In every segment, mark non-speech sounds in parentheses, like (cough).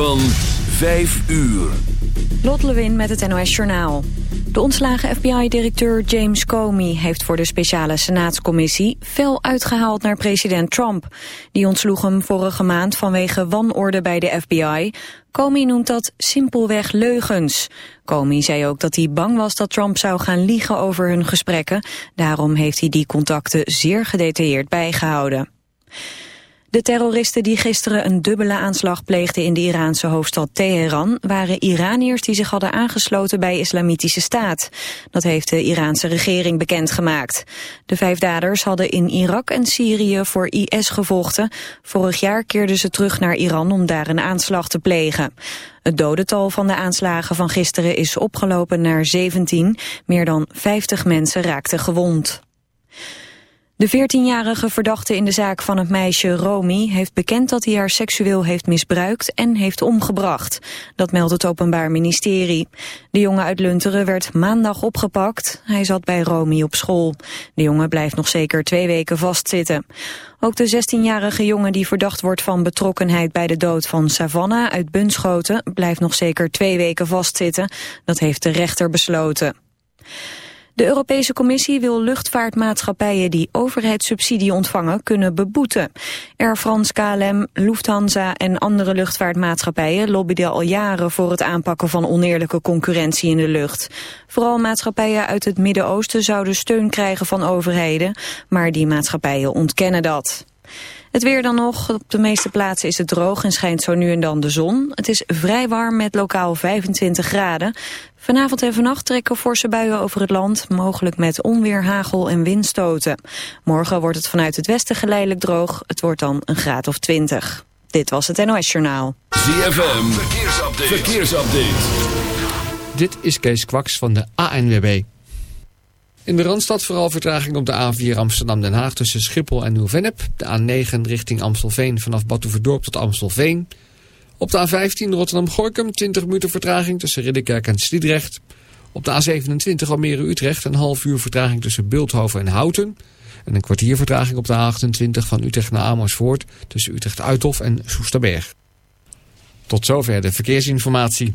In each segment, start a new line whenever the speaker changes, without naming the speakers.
Van 5 uur.
Lot Lewin met het NOS Journaal. De ontslagen FBI-directeur James Comey heeft voor de speciale senaatscommissie fel uitgehaald naar president Trump. Die ontsloeg hem vorige maand vanwege wanorde bij de FBI. Comey noemt dat simpelweg leugens. Comey zei ook dat hij bang was dat Trump zou gaan liegen over hun gesprekken. Daarom heeft hij die contacten zeer gedetailleerd bijgehouden. De terroristen die gisteren een dubbele aanslag pleegden in de Iraanse hoofdstad Teheran waren Iraniërs die zich hadden aangesloten bij Islamitische Staat. Dat heeft de Iraanse regering bekendgemaakt. De vijf daders hadden in Irak en Syrië voor IS gevochten. Vorig jaar keerden ze terug naar Iran om daar een aanslag te plegen. Het dodental van de aanslagen van gisteren is opgelopen naar 17. Meer dan 50 mensen raakten gewond. De 14-jarige verdachte in de zaak van het meisje Romy heeft bekend dat hij haar seksueel heeft misbruikt en heeft omgebracht. Dat meldt het Openbaar Ministerie. De jongen uit Lunteren werd maandag opgepakt. Hij zat bij Romy op school. De jongen blijft nog zeker twee weken vastzitten. Ook de 16-jarige jongen die verdacht wordt van betrokkenheid bij de dood van Savannah uit Bunschoten blijft nog zeker twee weken vastzitten. Dat heeft de rechter besloten. De Europese Commissie wil luchtvaartmaatschappijen die overheidssubsidie ontvangen kunnen beboeten. Air France, KLM, Lufthansa en andere luchtvaartmaatschappijen lobbyden al jaren voor het aanpakken van oneerlijke concurrentie in de lucht. Vooral maatschappijen uit het Midden-Oosten zouden steun krijgen van overheden, maar die maatschappijen ontkennen dat. Het weer dan nog. Op de meeste plaatsen is het droog en schijnt zo nu en dan de zon. Het is vrij warm met lokaal 25 graden. Vanavond en vannacht trekken forse buien over het land, mogelijk met onweer, hagel en windstoten. Morgen wordt het vanuit het westen geleidelijk droog. Het wordt dan een graad of 20. Dit was het NOS Journaal.
ZFM, verkeersupdate. verkeersupdate.
Dit is Kees Kwaks van de ANWB. In de Randstad vooral vertraging op de A4 Amsterdam-Den Haag tussen Schiphol en Nieuw-Vennep. De A9 richting Amstelveen vanaf Batuverdorp tot Amstelveen. Op de A15 Rotterdam-Gorkum 20 minuten vertraging tussen Ridderkerk en Sliedrecht. Op de A27 Almere-Utrecht een half uur vertraging tussen Beeldhoven en Houten. En een kwartier vertraging op de A28 van Utrecht naar Amersfoort tussen Utrecht-Uithof en Soesterberg. Tot zover de verkeersinformatie.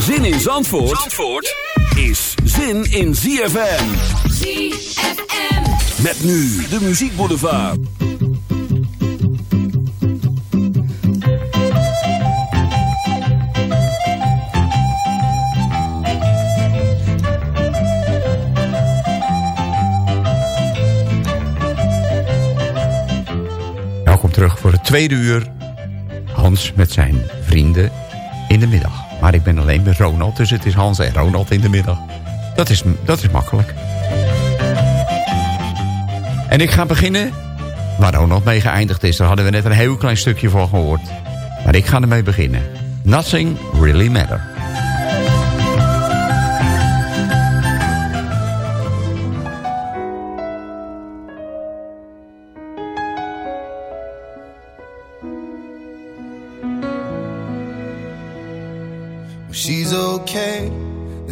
Zin in Zandvoort, Zandvoort is zin in ZFM.
ZFM.
Met nu de Muziek Boulevard.
Welkom terug voor het tweede uur. Hans met zijn vrienden in de middag. Maar ik ben alleen met Ronald, dus het is Hans en Ronald in de middag. Dat is, dat is makkelijk. En ik ga beginnen waar Ronald mee geëindigd is. Daar hadden we net een heel klein stukje voor gehoord. Maar ik ga ermee beginnen. Nothing really matter.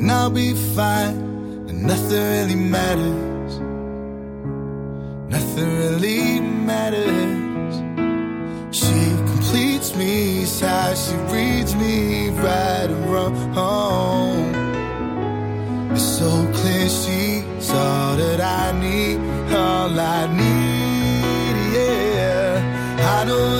and I'll be fine, and nothing really matters. Nothing really matters. She completes me, sighs, she reads me right and wrong. It's so clear she's all that I need, all I need, yeah. I know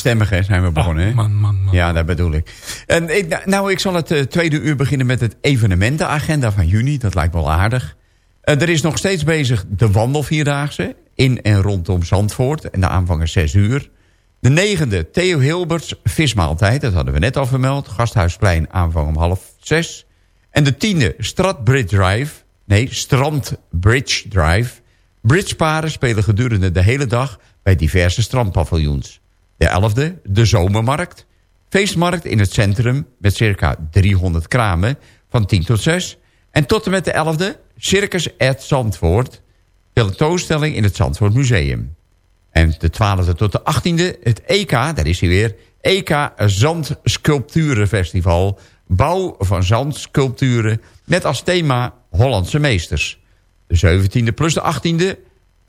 Stemmig.
Stemmig, hè, zijn we begonnen. hè?
Ah, man, man, man.
Ja, dat bedoel ik. En ik nou, nou, ik zal het eh, tweede uur beginnen met het evenementenagenda van juni. Dat lijkt wel aardig. Eh, er is nog steeds bezig de wandelvierdaagse in en rondom Zandvoort. En de aanvang is 6 uur. De negende, Theo Hilberts vismaaltijd. Dat hadden we net al vermeld. Gasthuisplein aanvang om half zes. En de tiende, Stradbridge Drive. Nee, Strand Bridge Drive. Bridgeparen spelen gedurende de hele dag bij diverse strandpaviljoens. De elfde, de Zomermarkt. Feestmarkt in het centrum met circa 300 kramen van 10 tot 6. En tot en met de 11e, Circus at Zandvoort. Tentoonstelling in het Zandvoort Museum. En de 12e tot de 18e, het EK, daar is hij weer. EK Zandsculpturenfestival. Bouw van zandsculpturen met als thema Hollandse meesters. De 17e plus de 18e,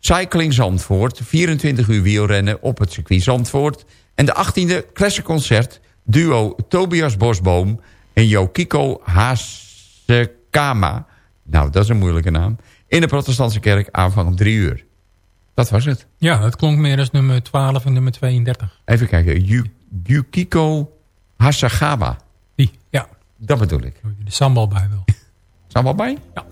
Cycling Zandvoort. 24 uur wielrennen op het circuit Zandvoort. En de 18e, klassenconcert, duo Tobias Bosboom en Yokiko Hasekama. Nou, dat is een moeilijke naam. In de protestantse kerk aanvang om 3 uur. Dat was het.
Ja, dat klonk meer als nummer 12 en nummer 32.
Even kijken. Yu- Yukiko Hasagawa.
Die, ja.
Dat bedoel ik.
De sambal bij wel.
Staan we al bij?
Ja.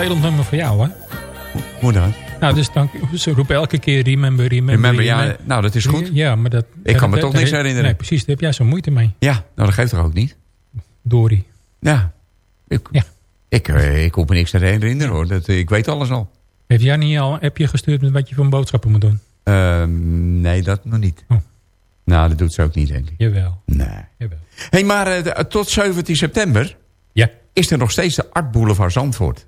Vervelend nummer voor jou, hè?
Hoe dan?
Nou, dus dan, ze roepen elke keer remember, remember,
Remember, ja, nou dat is goed.
Ja, maar dat...
Ik kan me toch
dat-
niks herinneren.
Nee, precies. Daar heb jij zo moeite mee,
Ja, nou dat geeft toch ook niet?
Dory.
Ja. Ik,
Ja.
ik, eh, ik hoef me niks te herinneren hoor. Dat, ik weet alles al.
Heeft jij niet al een appje gestuurd met wat je van boodschappen moet doen?
Ehm, nee, dat nog niet.
Oh.
Nou, dat doet ze ook niet, denk ik.
Jawel,
Nee.
jawel.
hey, maar eh, tot 17 september
Ja,
is er nog steeds de Art Boulevard Zandvoort.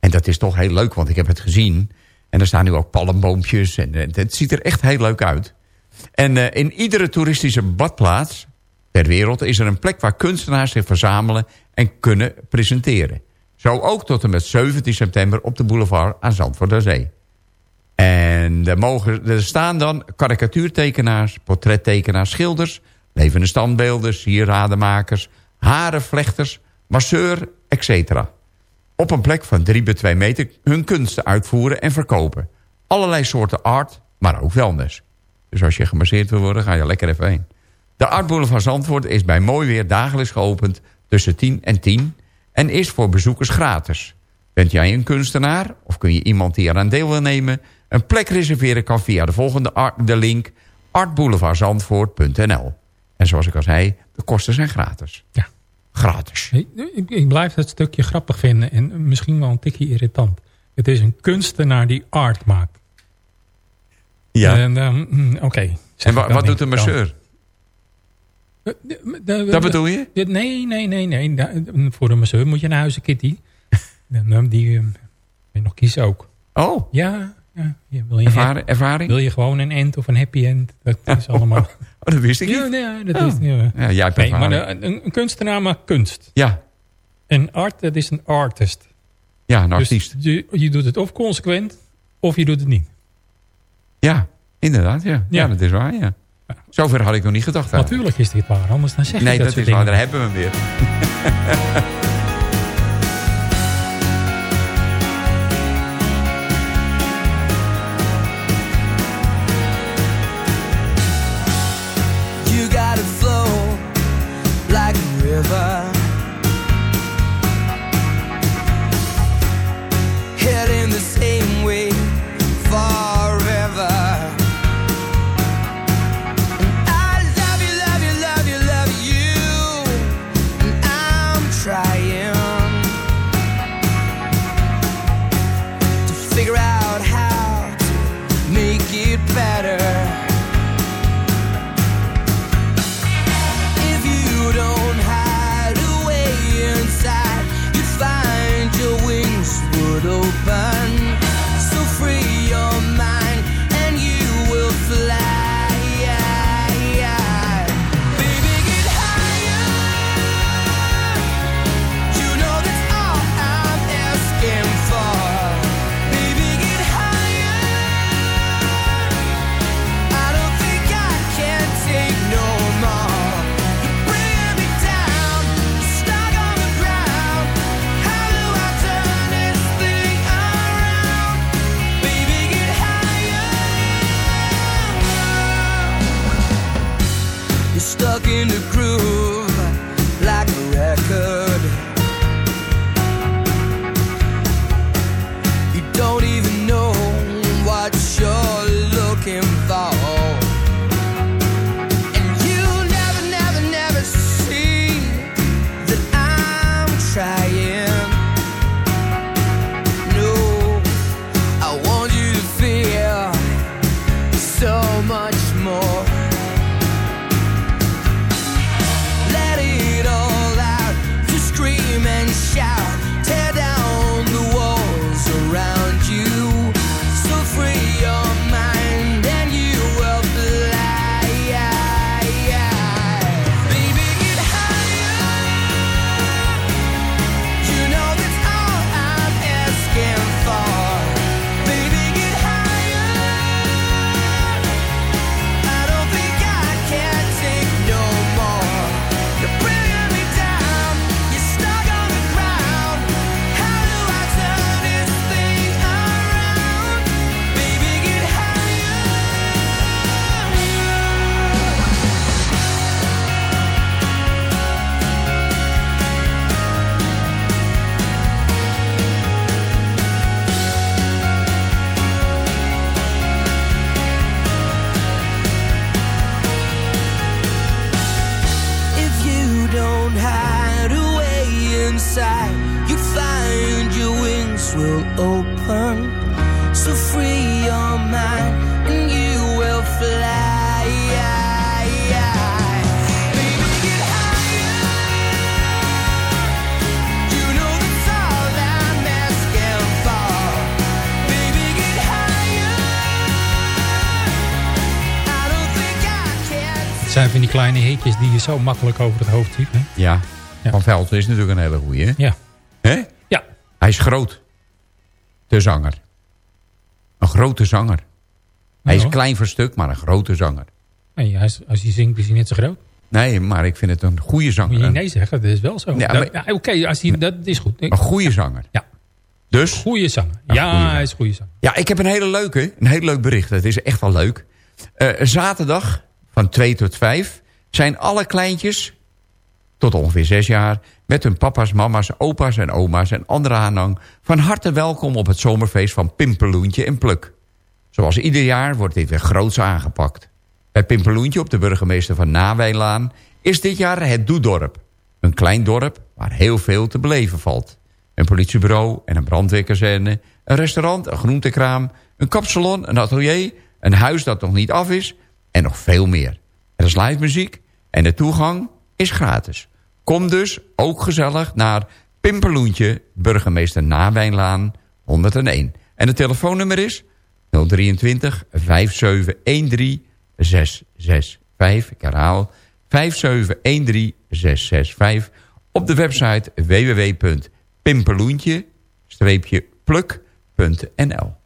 En dat is toch heel leuk, want ik heb het gezien. En er staan nu ook palmboompjes. En het ziet er echt heel leuk uit. En eh, in iedere toeristische badplaats ter wereld... is er een plek waar kunstenaars zich verzamelen en kunnen presenteren. Zo ook tot en met 17 september op de boulevard aan Zandvoort Zee. En er, mogen, er staan dan karikatuurtekenaars, portrettekenaars, schilders... levende standbeelden, sieradenmakers, harenvlechters, masseur, etc. Op een plek van 3 bij 2 meter hun kunsten uitvoeren en verkopen. Allerlei soorten art, maar ook wellness. Dus als je gemasseerd wil worden, ga je lekker even heen. De Art Boulevard Zandvoort is bij mooi weer dagelijks geopend tussen 10 en 10... en is voor bezoekers gratis. Bent jij een kunstenaar of kun je iemand die eraan deel wil nemen... een plek reserveren kan via de volgende art, de link artboulevardzandvoort.nl. En zoals ik al zei, de kosten zijn gratis.
Ja.
Gratis.
ik, ik, ik blijf dat stukje grappig vinden en misschien wel een tikje irritant. Het is een kunstenaar die art maakt.
Ja.
En, ehm, mm, Oké.
en wa- wat doet de masseur?
dan. De- de- de-
Dat bedoel je?
Nee, nee, nee. nee. Da- Voor een masseur moet je naar huizen, Kitty. (laughs) Ehm, die je nog kiezen ook.
Oh,
Ja, ja. wil, je een hap-
ervaring? ervaring?
wil je gewoon een end of een happy end? Dat is allemaal... (laughs)
Oh, dat wist ik
ja,
niet.
nee, dat
Oh.
is... Ja.
Ja, jij hebt
Nee, maar de- een, een kunstenaar maakt kunst.
Ja,
En art, dat is een artist.
ja, een
Dus
artiest.
je, je doet het of consequent, of je doet het niet.
Ja, inderdaad. Ja. Ja.
Ja.
dat is waar. Ja. Zover had ik nog niet gedacht.
Natuurlijk is dit waar, anders dan zeg
Nee,
je
dat,
dat,
is waar. Daar hebben we hem weer. (laughs)
back. Kleine hitjes die je zo makkelijk over het hoofd ziet. Hè?
Ja,
Ja.
Van Velten is natuurlijk een hele goeie. hè?
Ja.
Hè?
Ja.
Hij is groot. De zanger. Een grote zanger. Hij is
Nou.
klein voor stuk, maar een grote zanger.
Nee, als, als hij zingt is hij net zo groot.
Nee, maar ik vind het een goede zanger.
Moet je nee zeggen, dat is wel zo.
Ja,
ja, Oké, als hij dat is goed.
een goede zanger.
Ja.
Dus,
Goeie zanger. Ja,
goeie zanger.
hij is een goede zanger.
ja, ik heb een hele leuke, een heel leuk bericht. Het is echt wel leuk. Eh, zaterdag van 2 tot 5 zijn alle kleintjes tot ongeveer 6 jaar... met hun papa's, mama's, opa's en oma's en andere aanhang... van harte welkom op het zomerfeest van Pimpeloentje en Pluk. Zoals ieder jaar wordt dit weer groots aangepakt. Bij Pimpeloentje op de burgemeester van Nawijlaan... is dit jaar het Doedorp. Een klein dorp waar heel veel te beleven valt. Een politiebureau en een brandweerkazerne... een restaurant, een groentekraam, een kapsalon, een atelier... een huis dat nog niet af is en nog veel meer. Er is live muziek en de toegang is gratis. Kom dus ook gezellig naar Pimperloentje, burgemeester Nawijnlaan 101. En het telefoonnummer is 023 5713 665. Ik herhaal 5713 665. Op de website www.pimperloentje-pluk.nl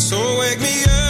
So wake me up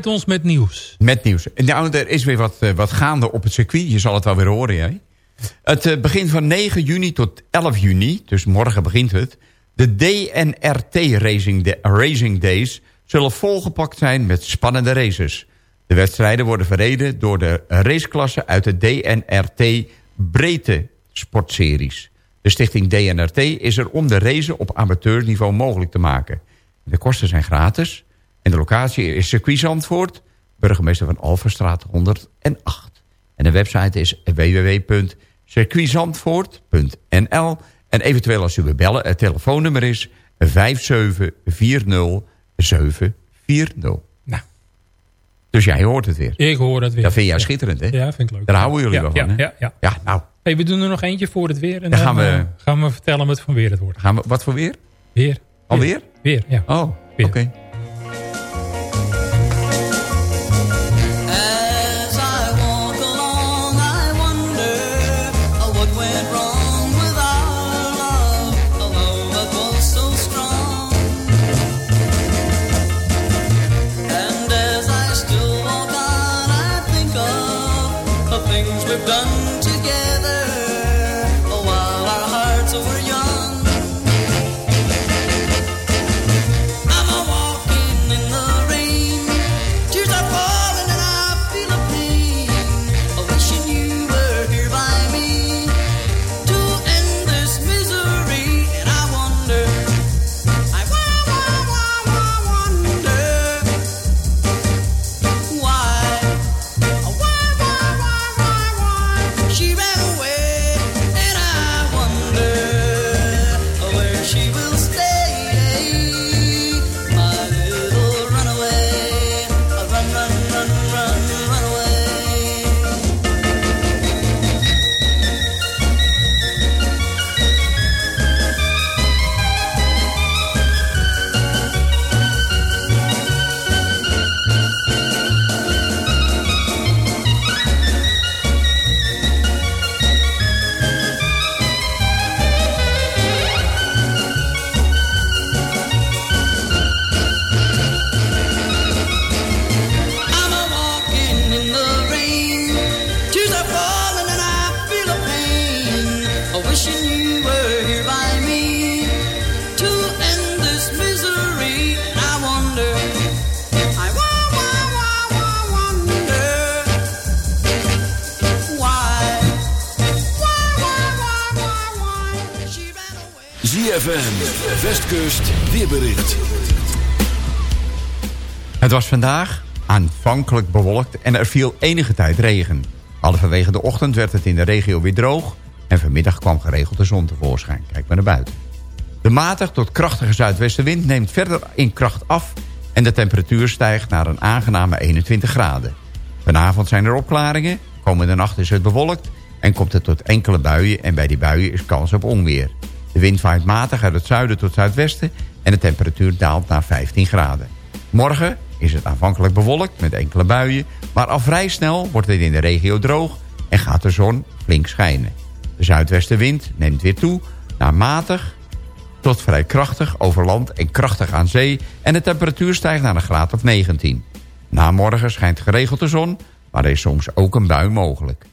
Ons met nieuws.
Met nieuws. Nou, er is weer wat, uh, wat gaande op het circuit. Je zal het wel weer horen, jij. Het uh, begint van 9 juni tot 11 juni, dus morgen begint het. De DNRT Racing, de Racing Days zullen volgepakt zijn met spannende races. De wedstrijden worden verreden door de raceklassen uit de DNRT Breedte Sportseries. De stichting DNRT is er om de race op amateurniveau mogelijk te maken. De kosten zijn gratis en de locatie is circuit Zandvoort, burgemeester van Alverstraat 108. En de website is www.circuitzandvoort.nl. En eventueel als u wil bellen, het telefoonnummer is 5740740.
Nou.
Dus jij hoort het weer.
Ik hoor het weer.
Dat vind jij schitterend, hè?
Ja, vind ik leuk.
Daar houden jullie
ja,
wel van, hè?
Ja, ja.
ja nou.
Hey, we doen er nog eentje voor het weer. En
dan,
dan
gaan we,
uh, gaan we vertellen wat voor weer het wordt.
Gaan we, wat voor weer?
Weer.
Alweer?
Weer, ja.
Oh, oké. Okay. Het was vandaag aanvankelijk bewolkt en er viel enige tijd regen. Halverwege de ochtend werd het in de regio weer droog... en vanmiddag kwam geregeld de zon tevoorschijn. Kijk maar naar buiten. De matig tot krachtige zuidwestenwind neemt verder in kracht af... en de temperatuur stijgt naar een aangename 21 graden. Vanavond zijn er opklaringen, komende nacht is het bewolkt... en komt het tot enkele buien en bij die buien is kans op onweer. De wind waait matig uit het zuiden tot zuidwesten... en de temperatuur daalt naar 15 graden. Morgen is het aanvankelijk bewolkt met enkele buien... maar al vrij snel wordt het in de regio droog en gaat de zon flink schijnen. De zuidwestenwind neemt weer toe naar matig tot vrij krachtig over land en krachtig aan zee... en de temperatuur stijgt naar een graad of 19. Na morgen schijnt geregeld de zon, maar er is soms ook een bui mogelijk.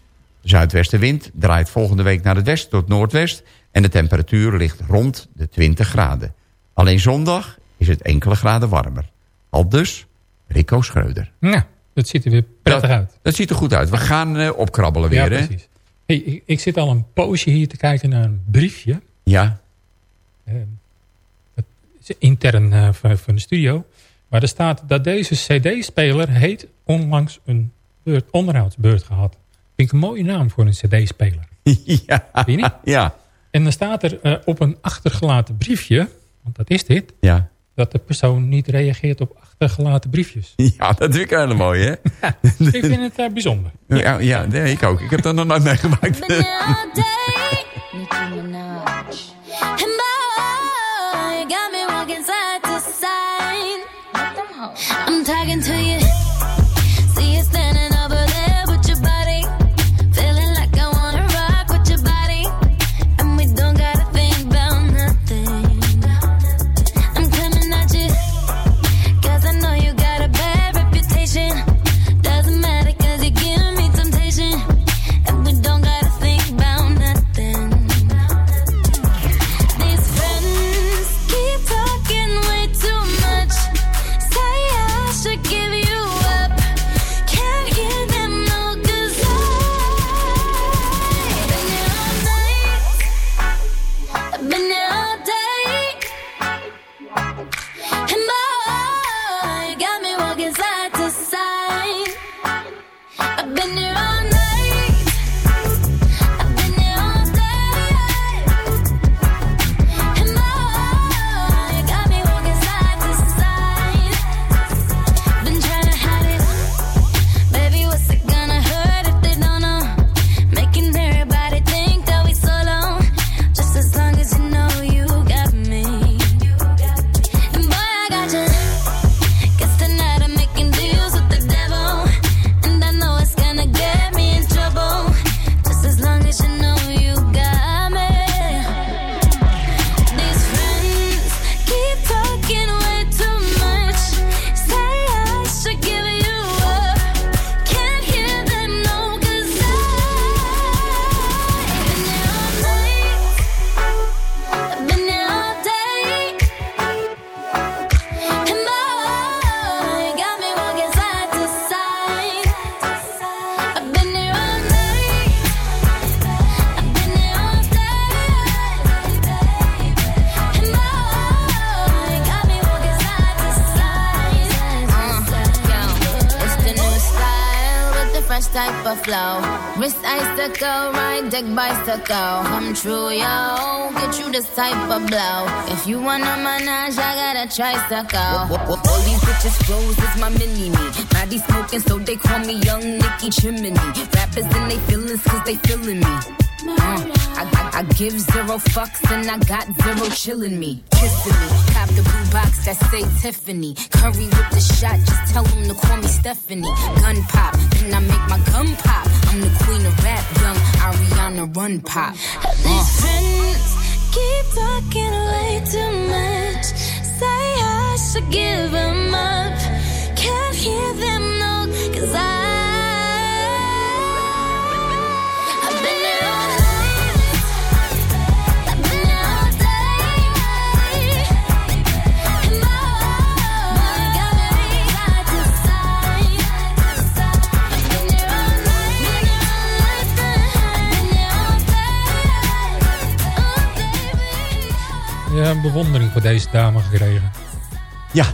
De zuidwestenwind draait volgende week naar het west tot noordwest... en de temperatuur ligt rond de 20 graden. Alleen zondag is het enkele graden warmer. Al dus Rico Schreuder.
Nou, dat ziet er weer prettig
dat,
uit.
Dat ziet er goed uit. We gaan uh, opkrabbelen weer,
ja,
hè?
precies. Hey, ik, ik, zit al een poosje hier te kijken naar een briefje.
Ja.
Uh, het is intern uh, van, van, de studio. Maar er staat dat deze cd-speler heet onlangs een beurt, onderhoudsbeurt gehad. Vind ik een mooie naam voor een cd-speler. (laughs)
ja.
Vind je niet?
Ja.
En dan staat er op een achtergelaten briefje, want dat is dit...
Ja
dat de persoon niet reageert op achtergelaten briefjes. (laughs)
Ja, dat vind ik heel mooi, hè? (laughs)
Ja, ik vind het uh, bijzonder.
Ja, ja nee, ik ook. Ik heb dat nog nooit meegemaakt.
I'm talking to you
bicycle. Come true, yo. Get you this type of blow. If you wanna manage, I got a tricycle. All these bitches flows is my mini me. Body smoking, so they call me Young Nicky Chimney. Rappers and they feelings, cause they feeling me. Uh, I, I, I, give zero fucks and I got zero chillin' me. Kissing me. Cop the blue box that say Tiffany. Curry with the shot, just tell them to call me Stephanie. Gun pop, then I make my gun pop. I'm the queen of rap, young Ariana Run Pop.
Uh. These friends keep talking way too much. Say I should give them up. Can't hear them,
bewondering voor deze dame gekregen.
Ja,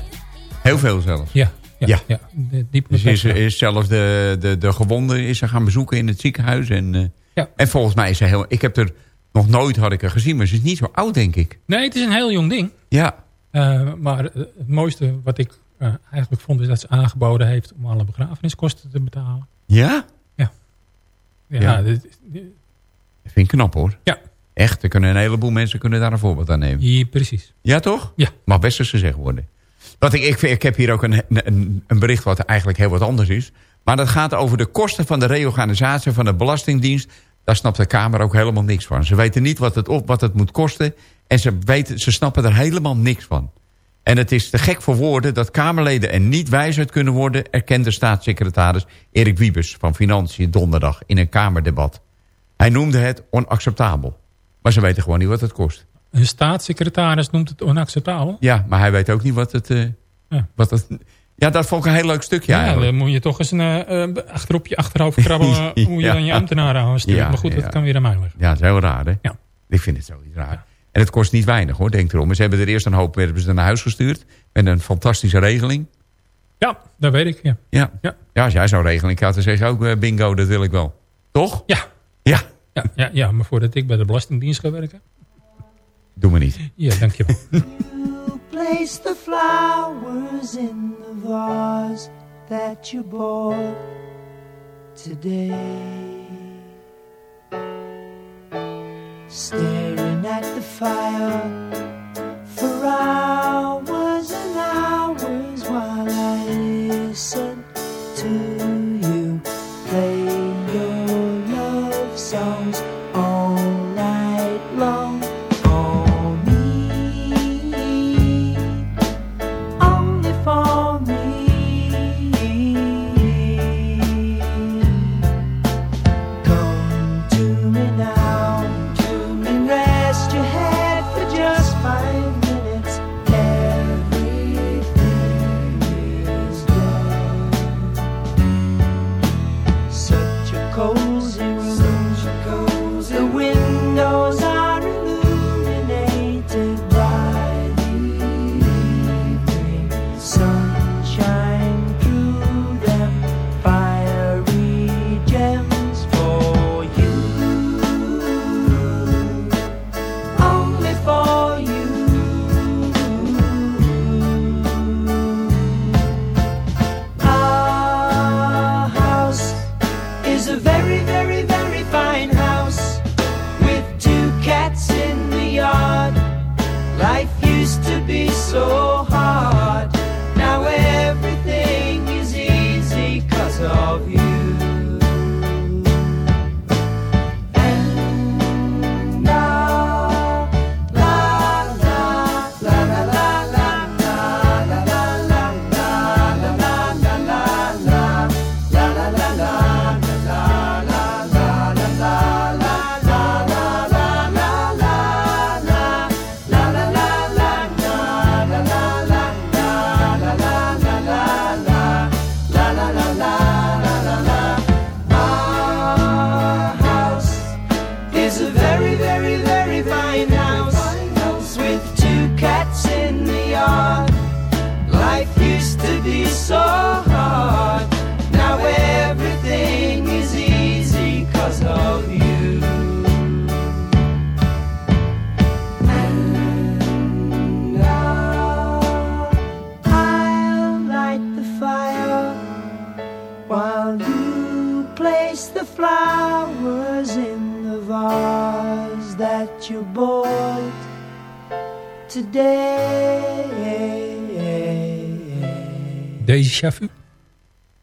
heel veel zelfs.
Ja, ja,
Ja.
ja. De- diep
Dus is, is zelfs de, de, de gewonde is ze gaan bezoeken in het ziekenhuis. En, eh,
Ja.
en volgens mij is ze heel... Ik heb er nog nooit had ik haar gezien, maar ze is niet zo oud, denk ik.
Nee, het is een heel jong ding.
Ja,
Eh, maar eh, het mooiste wat ik eigenlijk vond... is dat ze aangeboden heeft om alle begrafeniskosten te betalen.
ja?
Ja,
Ja.
dit- dit-
Dat vind ik knap, hoor.
Ja.
Echt, er kunnen een heleboel mensen kunnen daar een voorbeeld aan nemen.
ja, precies.
Ja, toch?
Ja.
Mag best eens gezegd worden. Wat ik, ik, ik heb hier ook een, een, een bericht wat eigenlijk heel wat anders is. Maar dat gaat over de kosten van de reorganisatie van de Belastingdienst. Daar snapt de Kamer ook helemaal niks van. Ze weten niet wat het, op, wat het moet kosten. En ze, weten, ze snappen er helemaal niks van. En het is te gek voor woorden dat Kamerleden er niet wijs uit kunnen worden... erkende staatssecretaris Erik Wiebes van Financiën donderdag in een Kamerdebat. Hij noemde het onacceptabel. Maar ze weten gewoon niet wat het kost.
Een staatssecretaris noemt het onacceptabel.
Ja, maar hij weet ook niet wat het... eh,
Ja.
wat het ja, dat vond ik een heel leuk stukje
Ja,
eigenlijk.
dan moet je toch eens een, eh, (laughs) eh, achterop je achterhoofd krabbelen... hoe je dan je ambtenaren aanstuurt.
Ja,
maar goed, dat kan weer aan mij liggen.
Ja, dat is heel raar, hè?
Ja.
Ik vind het zoiets raar. En het kost niet weinig, hoor, denk erom. Ze hebben er eerst een hoop hebben ze naar huis gestuurd. Met een fantastische regeling.
Ja, dat weet ik, ja.
Ja,
Ja.
ja als jij zo'n regeling had, dan zeg je ook eh, bingo, dat wil ik wel. Toch?
Ja.
Ja,
Ja, ja, ja, maar voordat ik bij de Belastingdienst ga werken...
doe me niet.
Ja, dankjewel. (laughs)
Place the flowers in the vase that you bought today. Staring at the fire
Déjà vu.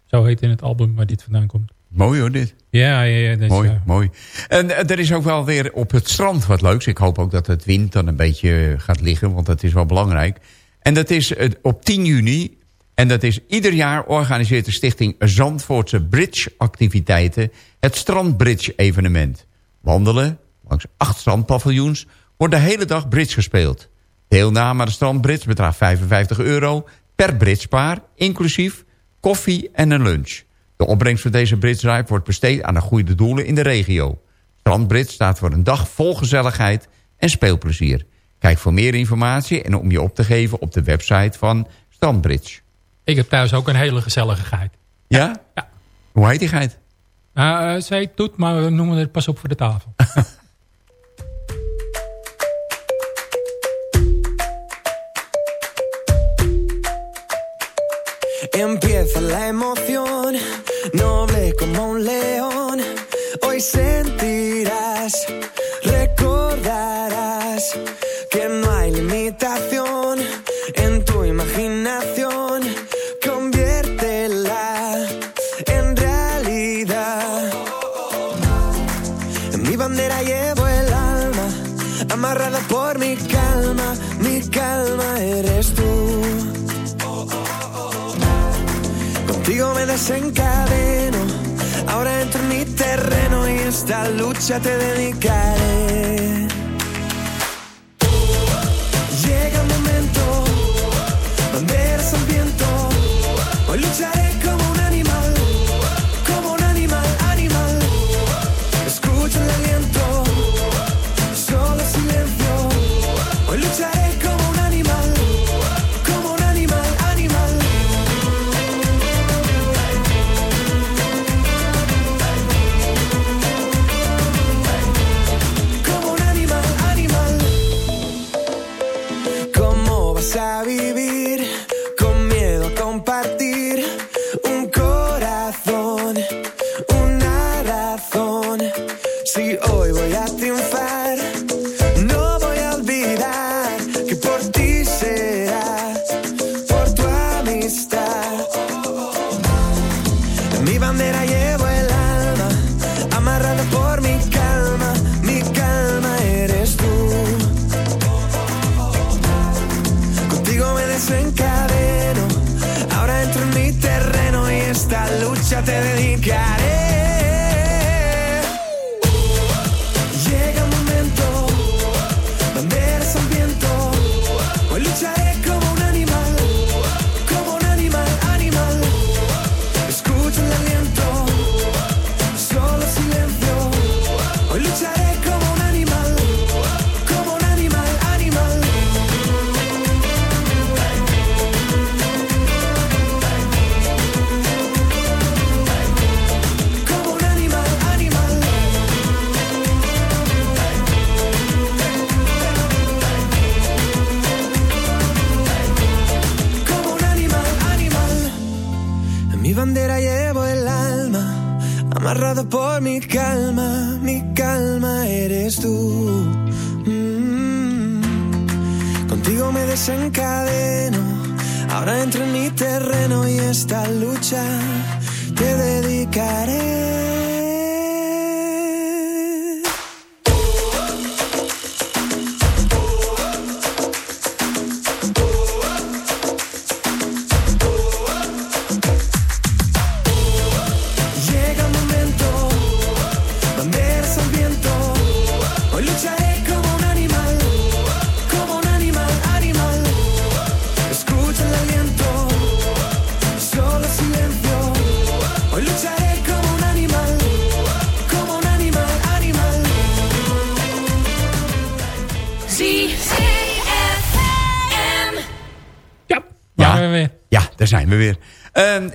Zo heet in het album waar dit vandaan komt.
Mooi hoor, dit.
Ja, ja, ja. dat is,
Mooi,
eh,
mooi. En eh, er is ook wel weer op het strand wat leuks. Ik hoop ook dat het wind dan een beetje gaat liggen, want dat is wel belangrijk. En dat is eh, op 10 juni. En dat is ieder jaar organiseert de stichting Zandvoortse Bridge activiteiten. Het Strandbridge evenement. Wandelen langs acht strandpaviljoens wordt de hele dag bridge gespeeld. Deelname aan de strandbridge bedraagt 55 euro per bridgepaar, inclusief koffie en een lunch. De opbrengst van deze drive wordt besteed aan de goede doelen in de regio. Strandbridge staat voor een dag vol gezelligheid en speelplezier. Kijk voor meer informatie en om je op te geven op de website van Strandbridge.
Ik heb thuis ook een hele gezellige geit.
Ja?
Ja.
Hoe heet die geit?
Uh, zij doet, maar we noemen het pas op voor de tafel. (laughs)
Empieza la emoción, noble como un león. Hoy sentirás, lucha te dedicaré.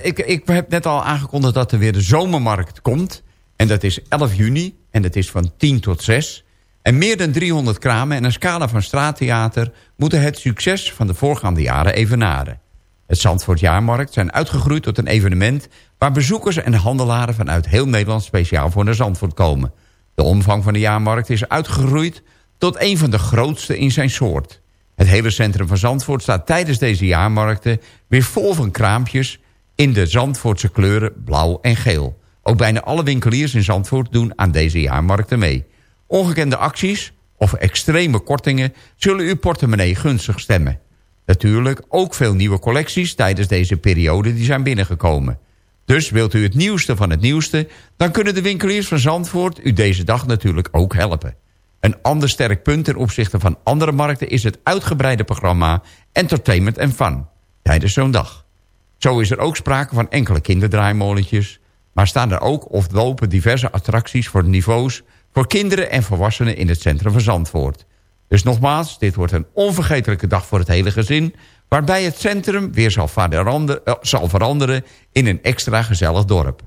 Ik, ik heb net al aangekondigd dat er weer de zomermarkt komt. En dat is 11 juni en dat is van 10 tot 6. En meer dan 300 kramen en een scala van straattheater... moeten het succes van de voorgaande jaren evenaren. Het Zandvoort Jaarmarkt zijn uitgegroeid tot een evenement... waar bezoekers en handelaren vanuit heel Nederland speciaal voor naar Zandvoort komen. De omvang van de jaarmarkt is uitgegroeid tot een van de grootste in zijn soort. Het hele centrum van Zandvoort staat tijdens deze jaarmarkten... weer vol van kraampjes in de Zandvoortse kleuren blauw en geel. Ook bijna alle winkeliers in Zandvoort doen aan deze jaarmarkten mee. Ongekende acties of extreme kortingen zullen uw portemonnee gunstig stemmen. Natuurlijk ook veel nieuwe collecties tijdens deze periode die zijn binnengekomen. Dus wilt u het nieuwste van het nieuwste... dan kunnen de winkeliers van Zandvoort u deze dag natuurlijk ook helpen. Een ander sterk punt ten opzichte van andere markten... is het uitgebreide programma Entertainment and Fun tijdens zo'n dag. Zo is er ook sprake van enkele kinderdraaimolentjes... maar staan er ook of lopen diverse attracties voor niveaus... voor kinderen en volwassenen in het centrum van Zandvoort. Dus nogmaals, dit wordt een onvergetelijke dag voor het hele gezin... waarbij het centrum weer zal veranderen, eh, zal veranderen in een extra gezellig dorp.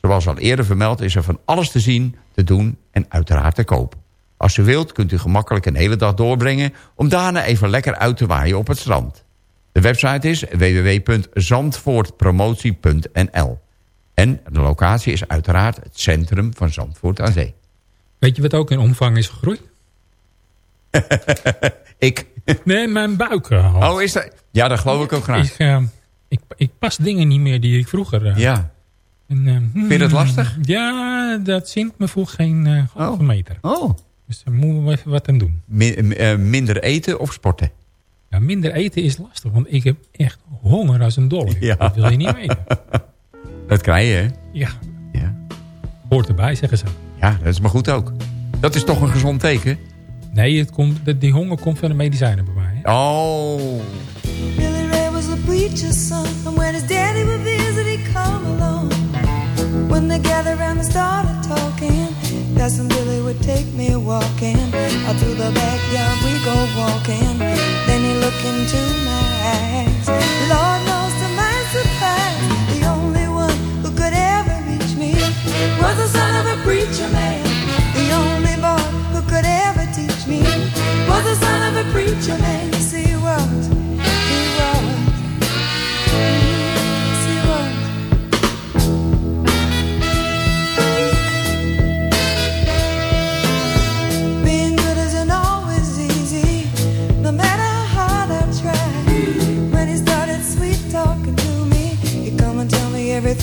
Zoals al eerder vermeld is er van alles te zien, te doen en uiteraard te koop. Als u wilt kunt u gemakkelijk een hele dag doorbrengen... om daarna even lekker uit te waaien op het strand. De website is www.zandvoortpromotie.nl. En de locatie is uiteraard het centrum van Zandvoort aan Zee.
Weet je wat ook in omvang is gegroeid? (laughs)
ik?
Nee, mijn buik.
Oh, is dat? Ja, dat geloof ik ook graag.
Ik, eh, ik, ik pas dingen niet meer die ik vroeger... eh,
Ja.
en, eh,
Vind je dat
hmm,
lastig?
Ja, dat zint me voor geen halve meter.
Oh.
Dus daar moeten we even wat aan doen.
Mi- minder eten of sporten?
Ja, minder eten is lastig, want ik heb echt honger als een dolle.
Ja.
Dat wil je niet weten. (laughs)
Dat krijg je, hè?
Ja.
Ja.
Hoort erbij, zeggen ze.
Ja, dat is maar goed ook. Dat is toch een gezond teken?
Nee, het komt, die honger komt van de medicijnen bij mij. hè.
Oh.
Billy Ray was a preacher's son, and when his daddy would visit, he'd come along. When they gathered around and started talking, that's when Billy would take me walking. Out through the backyard we go walking. He into my eyes. Lord knows to my surprise, the only one who could ever reach me was the son of a preacher man. The only boy who could ever teach me was the son of a preacher man.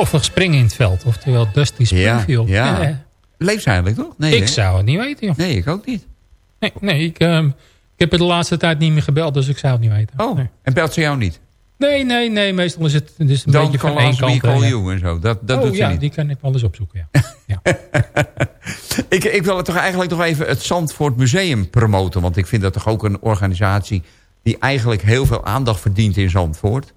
Stoffig springen in het veld. Oftewel Dusty Springfield.
ja. Leeft ze eigenlijk toch? Nee,
ik
hè?
zou het niet weten, joh.
Nee, ik ook niet.
Nee, nee ik, ehm, ik heb het de laatste tijd niet meer gebeld, dus ik zou het niet weten.
Oh,
Nee,
en belt ze jou niet?
nee, nee, nee meestal is het, is een beetje van één kant.
call
ja.
you en zo. Dat, dat
oh
doet ze
ja,
niet.
die kan ik wel eens opzoeken, ja. (laughs)
Ik, ik wil het toch eigenlijk nog even het Zandvoort Museum promoten. Want ik vind dat toch ook een organisatie die eigenlijk heel veel aandacht verdient in Zandvoort.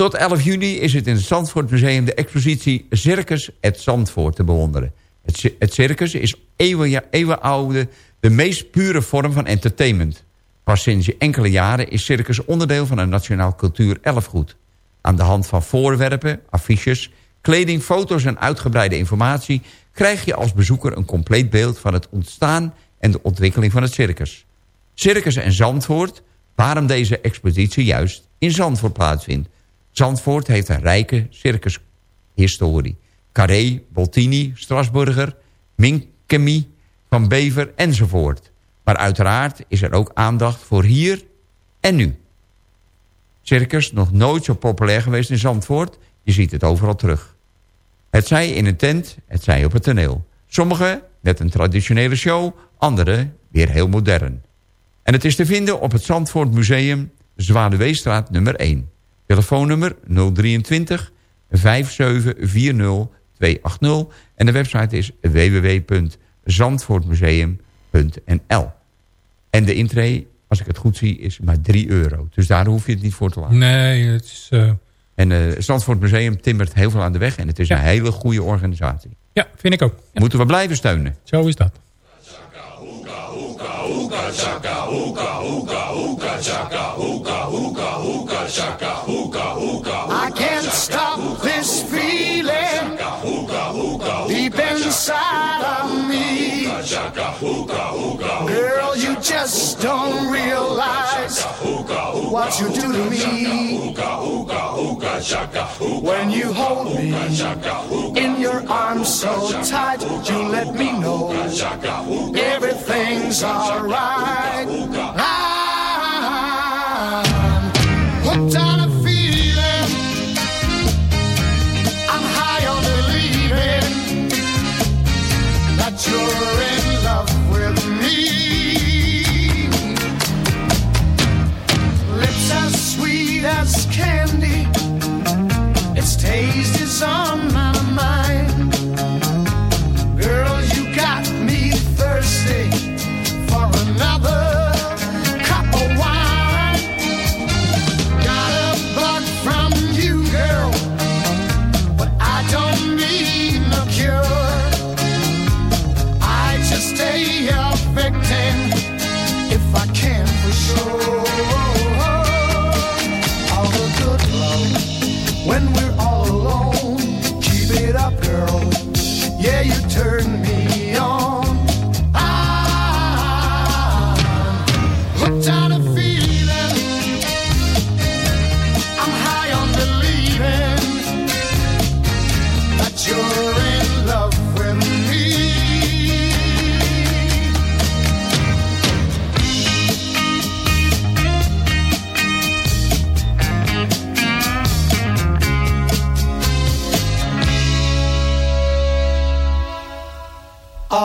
Tot 11 juni is het in het Zandvoort Museum de expositie Circus het Zandvoort te bewonderen. Het, ci- het circus is eeuwen, eeuwenoude, de meest pure vorm van entertainment. Pas sinds enkele jaren is circus onderdeel van een nationaal cultuur erfgoed. Aan de hand van voorwerpen, affiches, kleding, foto's en uitgebreide informatie... krijg je als bezoeker een compleet beeld van het ontstaan en de ontwikkeling van het circus. Circus en Zandvoort, waarom deze expositie juist in Zandvoort plaatsvindt. Zandvoort heeft een rijke circushistorie. Carré, Boltini, Strasburger, Minkemi, Van Bever enzovoort. Maar uiteraard is er ook aandacht voor hier en nu. Circus nog nooit zo populair geweest in Zandvoort. Je ziet het overal terug. Het zij in een tent, het zij op het toneel. Sommige met een traditionele show, andere weer heel modern. En het is te vinden op het Zandvoort Museum, Zwaluweestraat nummer 1. Telefoonnummer 023 5740 280. En de website is www.zandvoortmuseum.nl. En de intree, als ik het goed zie, is maar 3 euro. Dus daar hoef je het niet voor te laten.
Nee, het is... eh,
En het Zandvoort Museum timmert heel veel aan de weg. En het is een hele goede organisatie.
ja, vind ik ook. Ja,
Moeten we blijven steunen.
zo is dat.
Chaka, hookah, hookah, hookah, chaka, hookah, hookah, hookah, chaka, hookah, hookah,
I can't stop this feeling deep inside of me. Girl, you just don't realize what you do to me. When you hold me in your arms so tight, you let me know everything's alright. I'm hooked on a feeling. I'm high on believing that you're candy. Its taste is on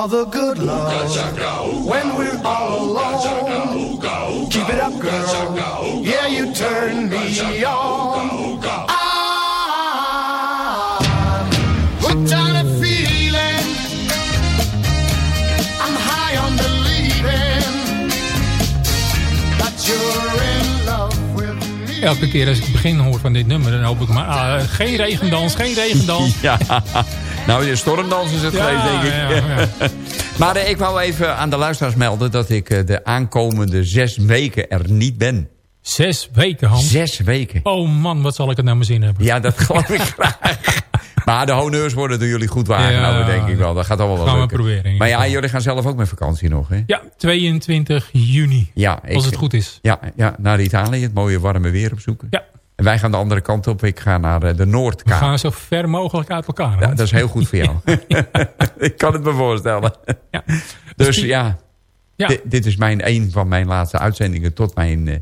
All the good love when we're all alone. Keep it up, girl. Yeah, you turn me on. I'm hooked on a feeling. I'm high on believing that you're in love with me.
Elke keer als ik het begin hoor van dit nummer, dan hoop ik maar... ah, geen regendans, geen regendans. (laughs)
Ja, nou, de stormdans is het
Ja,
geweest, denk ik.
ja, (laughs)
maar eh, ik wou even aan de luisteraars melden... dat ik eh, de aankomende zes weken er niet ben.
Zes weken, Hans?
Zes weken.
Oh man, wat zal ik het naar mijn zin hebben.
Ja, dat geloof ik (laughs) graag. Maar de honneurs worden door jullie goed waargenomen,
Ja,
denk ik wel. Dat gaat allemaal wel
gaan we
lukken.
proberen, in ieder
Maar ja, jullie gaan zelf ook met vakantie nog, hè?
Ja, 22 juni.
Ja, ik-
Als het goed is.
Ja, ja, naar Italië, het mooie warme weer opzoeken.
Ja.
En wij gaan de andere kant op. Ik ga naar eh, de
We
Noordkaap.
gaan zo ver mogelijk uit elkaar.
Ja, dat is heel goed voor jou. (laughs) (laughs) ik kan het me voorstellen. Dus ja,
Ja.
Dit, dit is mijn, een van mijn laatste uitzendingen tot, mijn, eh,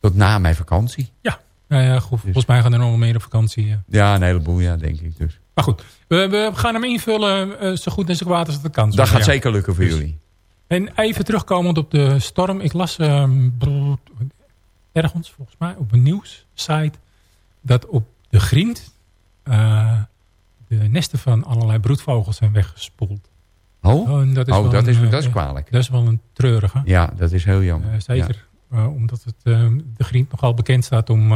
tot na mijn vakantie.
Ja, nou ja goed, volgens mij gaan er nog wel meer op vakantie. ja.
Ja, een heleboel, ja, denk ik. Dus.
Maar goed, we, we gaan hem invullen eh, zo goed en zo kwaad als het kan.
Dat gaat
Ja.
zeker lukken voor jullie.
En even terugkomend op de storm. Ik las ehm, ergens, volgens mij, op een nieuwssite... dat op de grind eh, de nesten van allerlei broedvogels zijn weggespoeld.
Oh,
en dat is,
oh,
wel
dat, is,
een, eh,
dat is kwalijk.
Dat is wel een treurige.
Ja, dat is heel jammer.
Eh, zeker omdat het, de griend nogal bekend staat om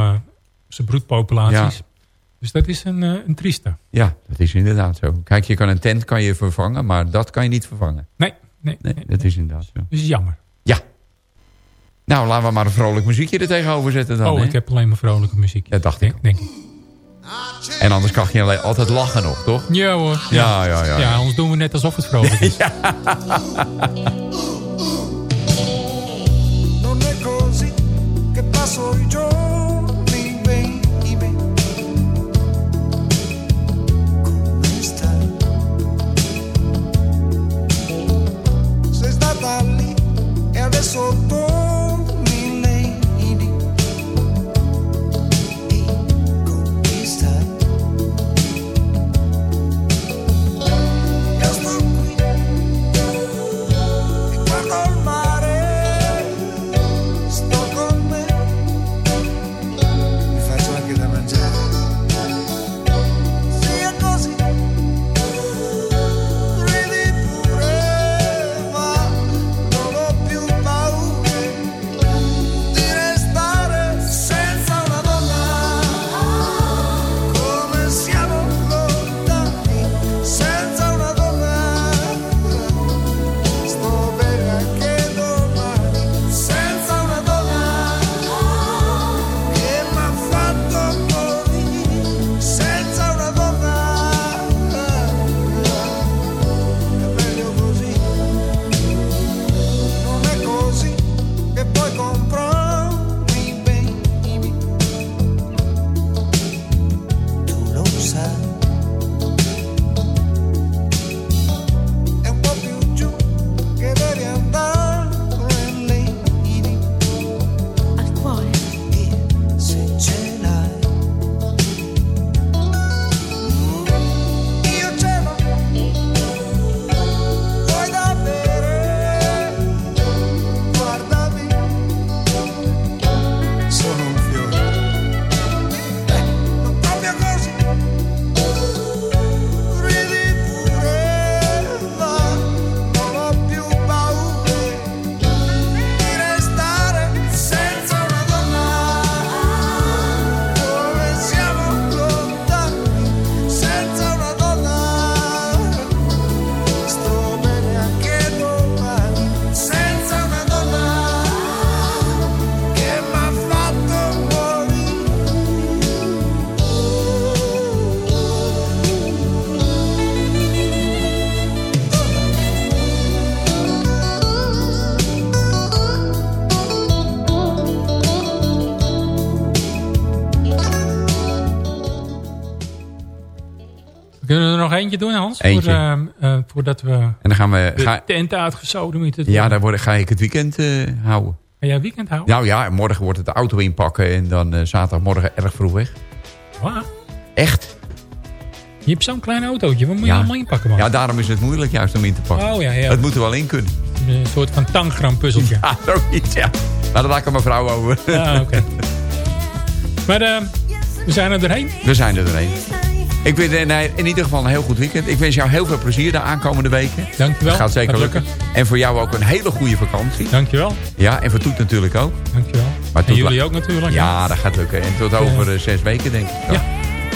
zijn broedpopulaties.
Ja.
Dus dat is een, een trieste.
Ja, dat is inderdaad zo. Kijk, je kan een tent kan je vervangen, maar dat kan je niet vervangen.
Nee, nee.
Nee, dat is inderdaad zo.
Dus jammer.
Ja. Nou, laten we maar een vrolijk muziekje er tegenover zetten dan.
oh, ik heb alleen maar vrolijke muziek.
Dat dacht ik.
Denk ik.
En anders kan je alleen altijd lachen nog, toch?
Ja hoor.
Ja, ja, ja.
Ja, anders doen we net alsof het vrolijk is. (laughs) (laughs) eentje doen, Hans?
Eentje.
Voor, ehm, eh, voordat we
En dan gaan we...
de
Ga,
tent uitgezoden
ja, daar word, ga ik het weekend eh, houden.
Ga jij weekend houden?
Nou ja, morgen wordt het de auto inpakken en dan eh, zaterdagmorgen erg vroeg weg.
Waar?
Echt?
Je hebt zo'n klein autootje. Wat moet je allemaal inpakken, man?
Ja, daarom is het moeilijk juist om in te pakken.
Oh ja, ja.
Het moet er wel in kunnen.
Een soort van tangram puzzeltje.
Ja, (laughs) zoiets, ja. Maar daar laat ik aan mijn vrouw over.
Ja, oké. (laughs) Maar eh, we zijn er doorheen.
We zijn er doorheen. Ik wens eh, in ieder geval een heel goed weekend. Ik wens jou heel veel plezier de aankomende weken.
Dankjewel.
Dat gaat zeker
Gaat
lukken. En voor jou ook een hele goede vakantie.
Dankjewel.
Ja, en voor Toet natuurlijk ook.
Dankjewel.
Maar
En jullie ook natuurlijk.
Ja, dat gaat lukken. En tot over eh, zes weken denk ik.
Ja.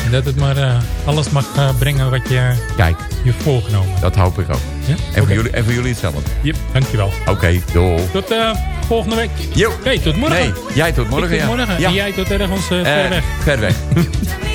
En dat het maar eh, alles mag brengen wat je
Kijk,
je voorgenomen hebt.
dat hoop ik ook.
Ja?
En, voor jullie, en voor jullie hetzelfde.
Yep, dankjewel.
Oké, doei.
Tot volgende week.
Jo.
Nee, tot morgen.
Nee, jij tot morgen,
Ik tot morgen.
Ja.
En jij tot ergens ver weg.
Ver weg. (laughs)